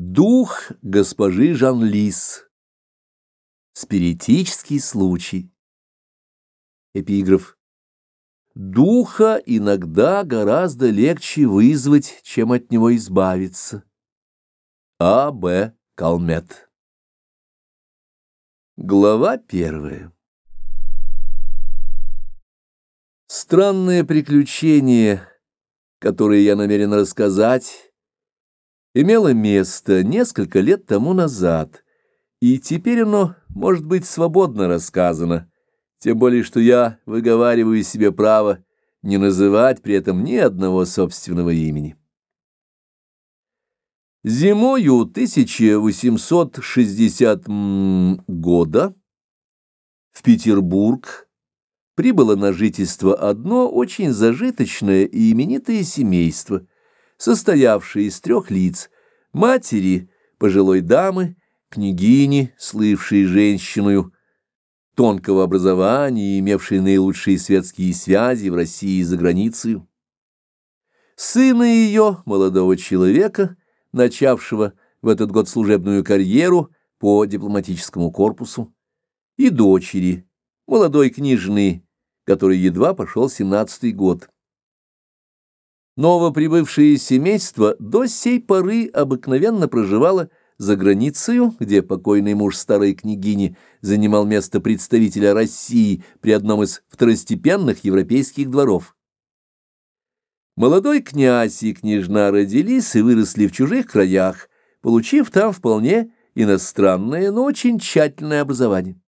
Дух госпожи Жан-Лис. Спиритический случай. Эпиграф. Духа иногда гораздо легче вызвать, чем от него избавиться. А. Б. Калмет. Глава первая. Странное приключение, которое я намерен рассказать, имело место несколько лет тому назад, и теперь оно может быть свободно рассказано, тем более что я выговариваю себе право не называть при этом ни одного собственного имени. Зимою 1860 года в Петербург прибыло на жительство одно очень зажиточное и именитое семейство – состоявший из трех лиц — матери, пожилой дамы, княгини, слывшей женщиною, тонкого образования имевшей наилучшие светские связи в России и за границей, сына ее, молодого человека, начавшего в этот год служебную карьеру по дипломатическому корпусу, и дочери, молодой княжны, которой едва пошел семнадцатый год. Новоприбывшее семейство до сей поры обыкновенно проживало за границей, где покойный муж старой княгини занимал место представителя России при одном из второстепенных европейских дворов. Молодой князь и княжна родились и выросли в чужих краях, получив там вполне иностранное, но очень тщательное образование.